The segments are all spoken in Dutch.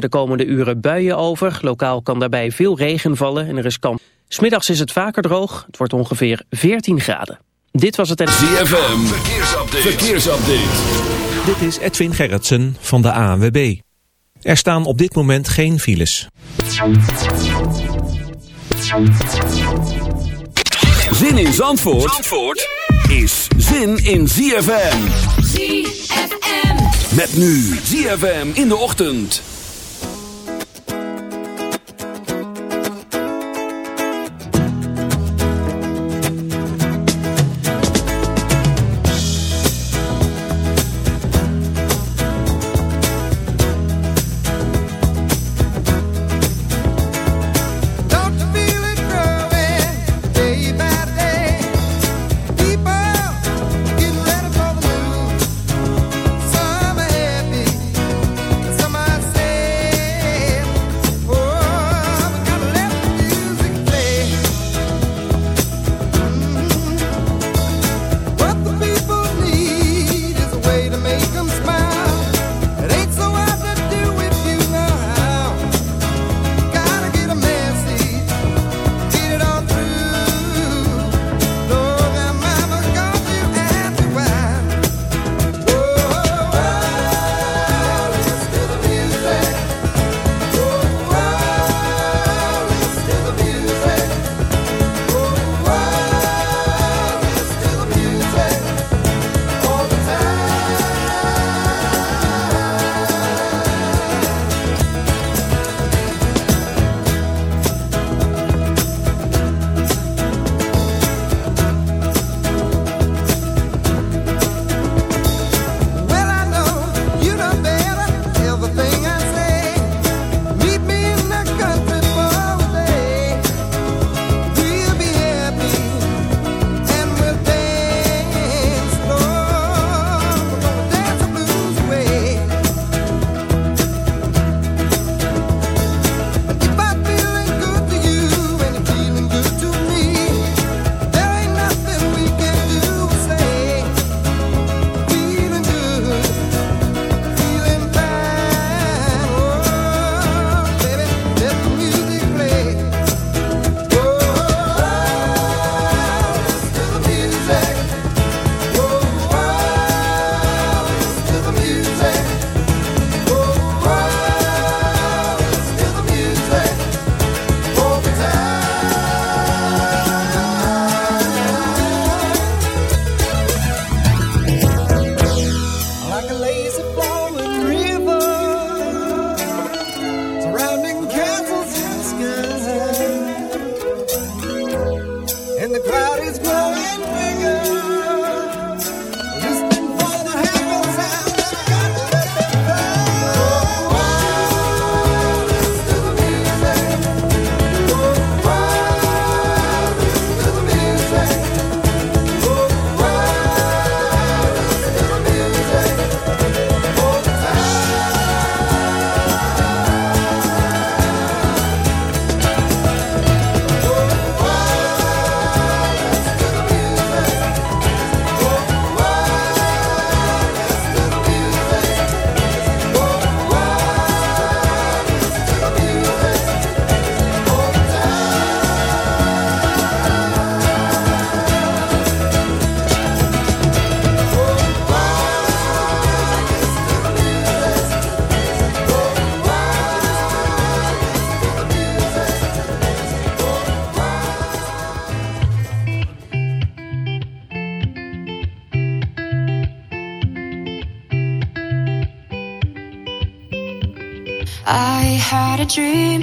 De komende uren buien over. Lokaal kan daarbij veel regen vallen en er is kans. Smiddags is het vaker droog. Het wordt ongeveer 14 graden. Dit was het... ZFM, verkeersupdate. verkeersupdate. Dit is Edwin Gerritsen van de ANWB. Er staan op dit moment geen files. Zin in Zandvoort, Zandvoort is zin in ZFM. ZFM. Met nu ZFM in de ochtend.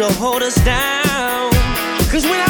to hold us down. Cause when I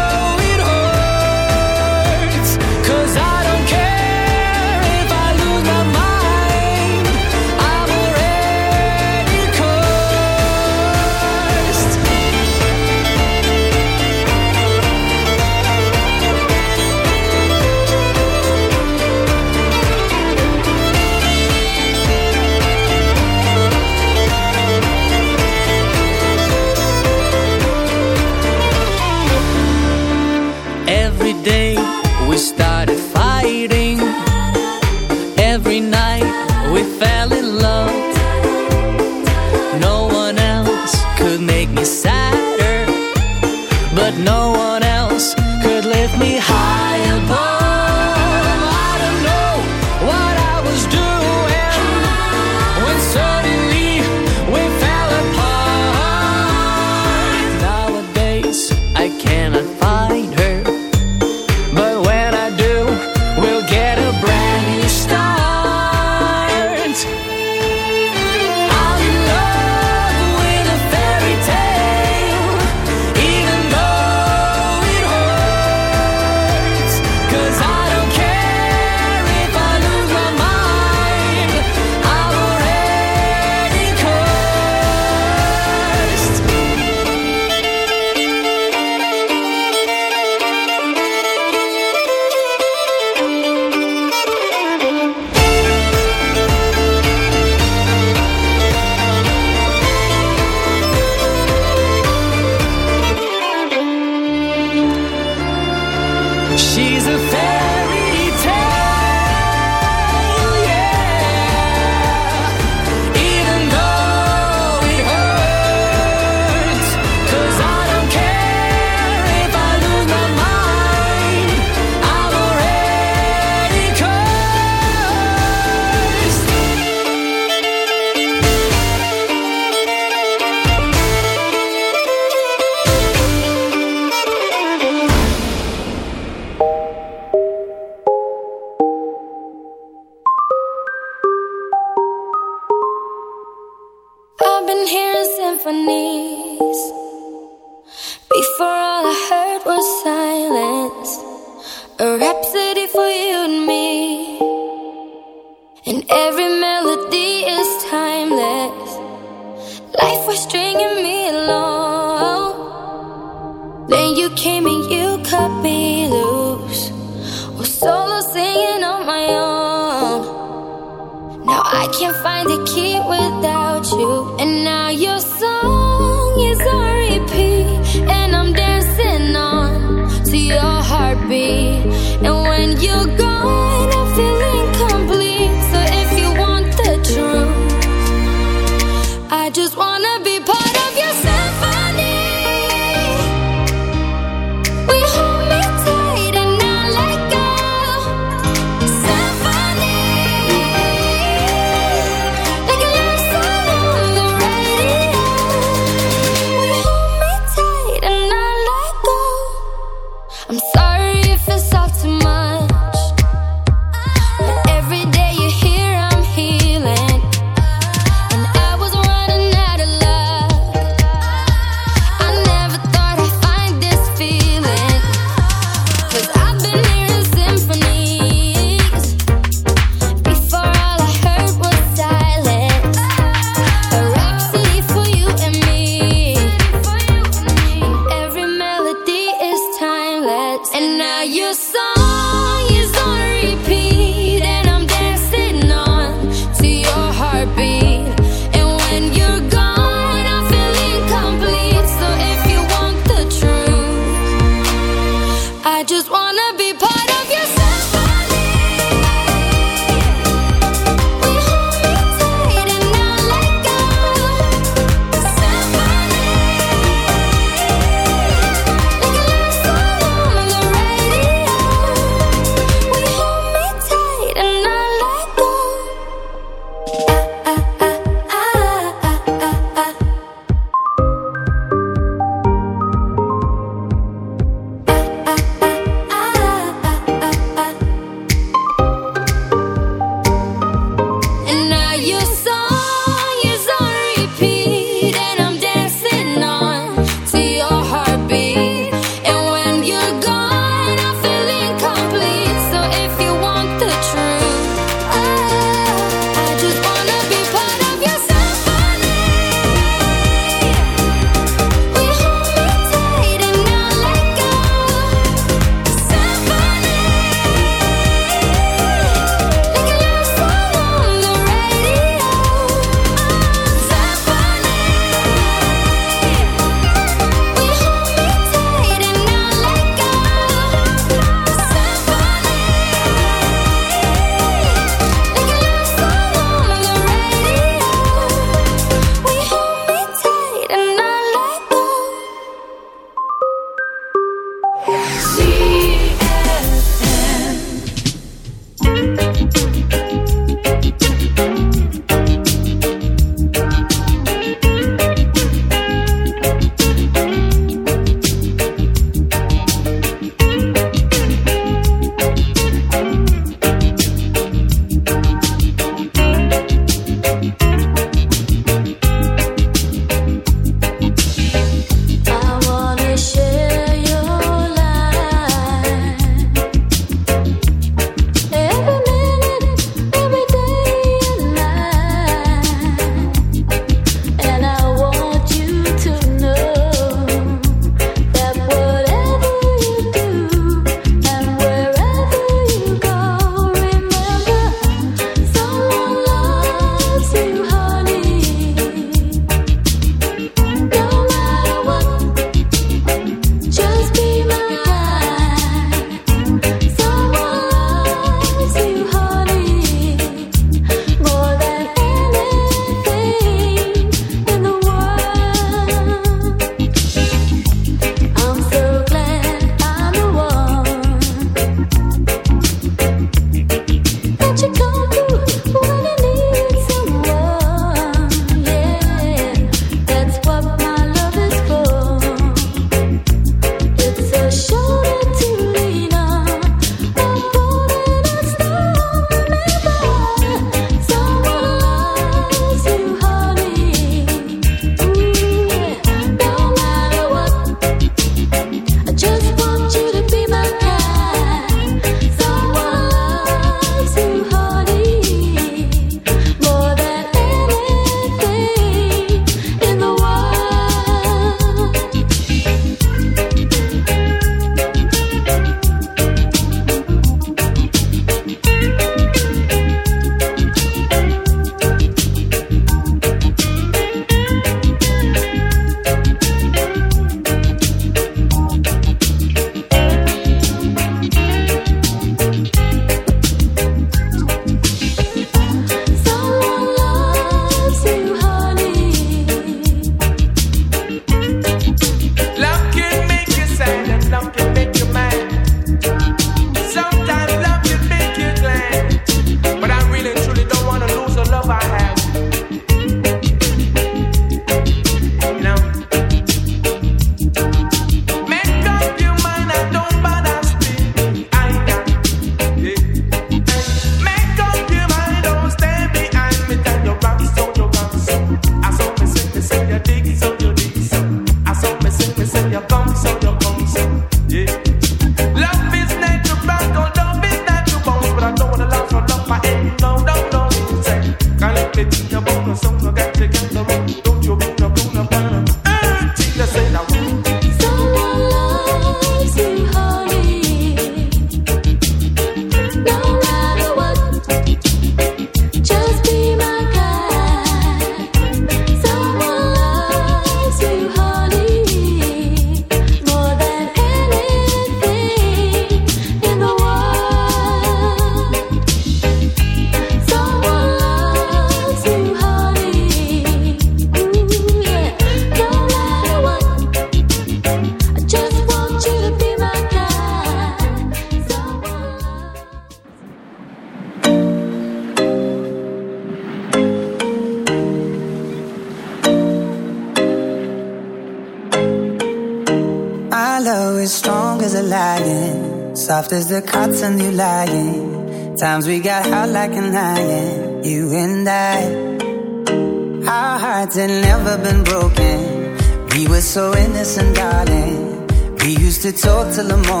till the morning.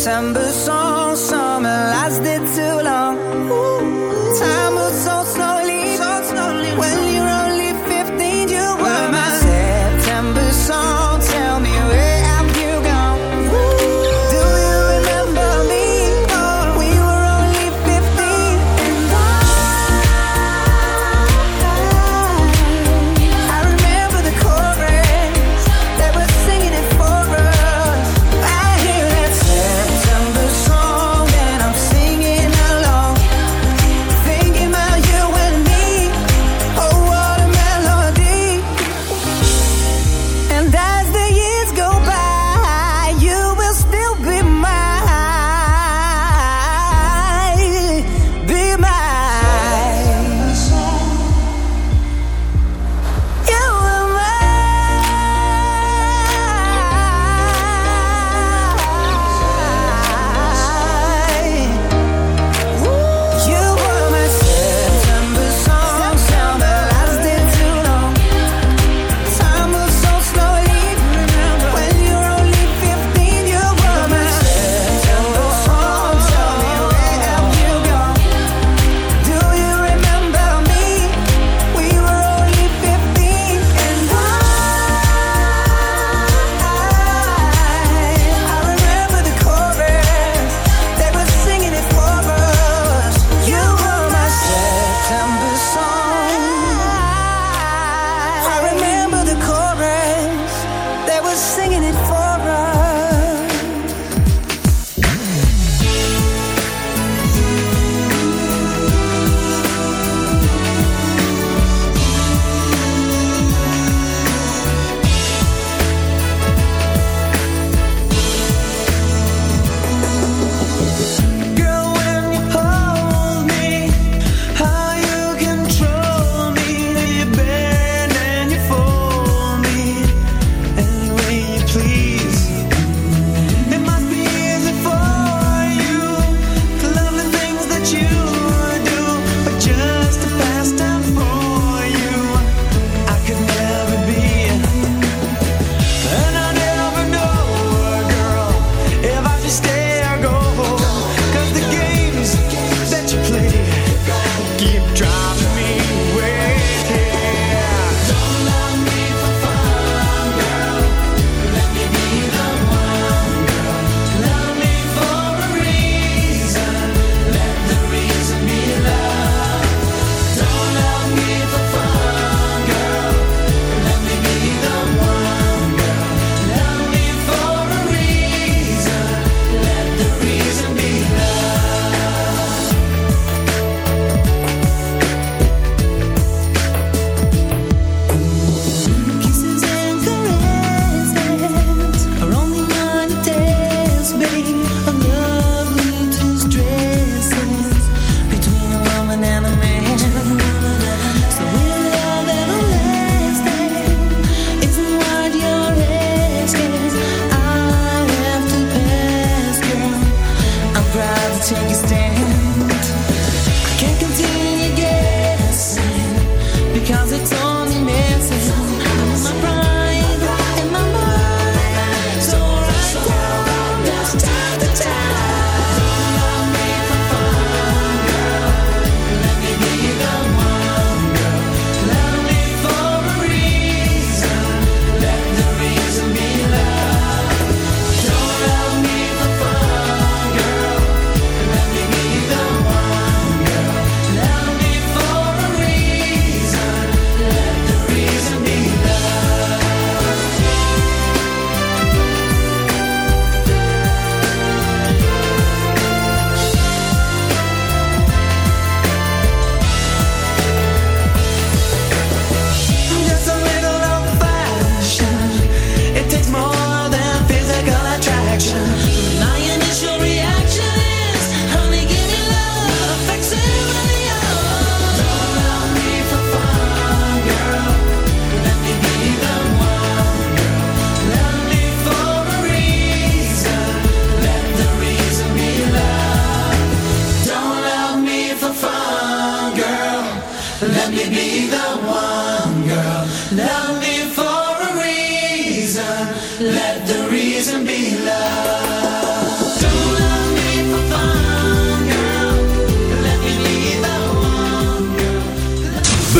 September.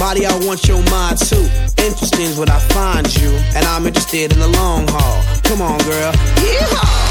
Body, I want your mind too. Interesting's what I find you, and I'm interested in the long haul. Come on, girl. Yeehaw!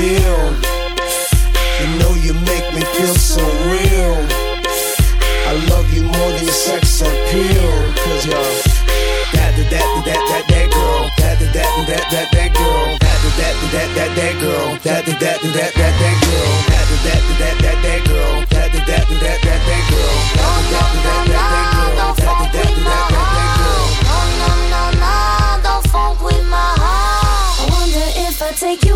feel. You know you make me feel so real. I love you more than sex appeal. Cause you're that, that, that, that, that, that girl. That, that, that, that, that, that girl. That, that, that, that, that girl. That, that, that, that, that, that girl. That, that, that, that, that girl. That, that, that, that, that, girl. That, that, That, that, that, that, that girl. No, no, no, no, don't funk with my heart. I wonder if I take you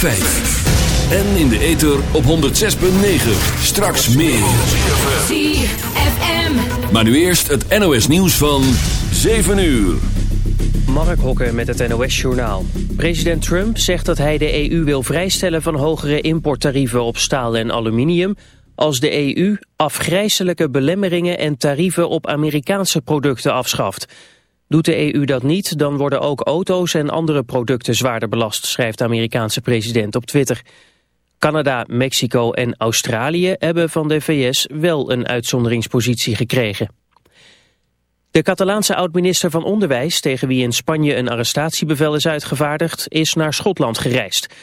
En in de ether op 106.9. Straks meer. ZFM. Maar nu eerst het NOS nieuws van 7 uur. Mark Hokker met het NOS-journaal. President Trump zegt dat hij de EU wil vrijstellen van hogere importtarieven op staal en aluminium... als de EU afgrijzelijke belemmeringen en tarieven op Amerikaanse producten afschaft. Doet de EU dat niet, dan worden ook auto's en andere producten zwaarder belast... schrijft de Amerikaanse president op Twitter. Canada, Mexico en Australië hebben van de VS wel een uitzonderingspositie gekregen. De Catalaanse oud-minister van Onderwijs, tegen wie in Spanje een arrestatiebevel is uitgevaardigd, is naar Schotland gereisd.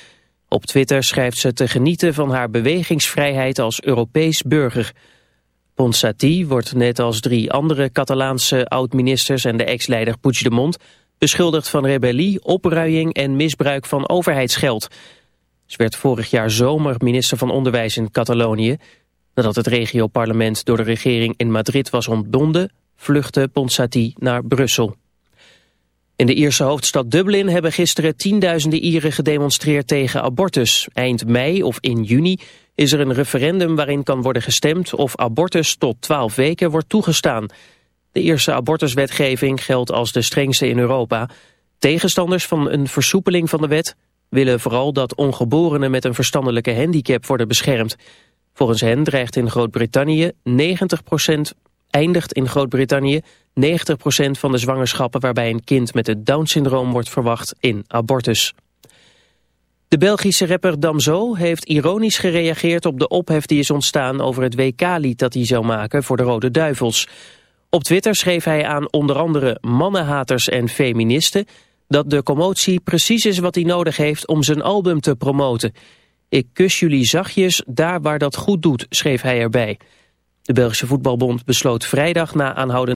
Op Twitter schrijft ze te genieten van haar bewegingsvrijheid als Europees burger. Ponsati wordt net als drie andere Catalaanse oud-ministers en de ex-leider Puigdemont beschuldigd van rebellie, opruiing en misbruik van overheidsgeld. Ze werd vorig jaar zomer minister van Onderwijs in Catalonië. Nadat het regioparlement door de regering in Madrid was ontbonden, vluchtte Ponsati naar Brussel. In de Ierse hoofdstad Dublin hebben gisteren tienduizenden Ieren gedemonstreerd tegen abortus. Eind mei of in juni is er een referendum waarin kan worden gestemd of abortus tot 12 weken wordt toegestaan. De Ierse abortuswetgeving geldt als de strengste in Europa. Tegenstanders van een versoepeling van de wet willen vooral dat ongeborenen met een verstandelijke handicap worden beschermd. Volgens hen dreigt in Groot-Brittannië 90% eindigt in Groot-Brittannië 90% van de zwangerschappen waarbij een kind met het Down-syndroom wordt verwacht in abortus. De Belgische rapper Damso heeft ironisch gereageerd op de ophef die is ontstaan over het WK-lied dat hij zou maken voor de Rode Duivels. Op Twitter schreef hij aan onder andere mannenhaters en feministen dat de commotie precies is wat hij nodig heeft om zijn album te promoten. Ik kus jullie zachtjes daar waar dat goed doet, schreef hij erbij. De Belgische Voetbalbond besloot vrijdag na aanhoudend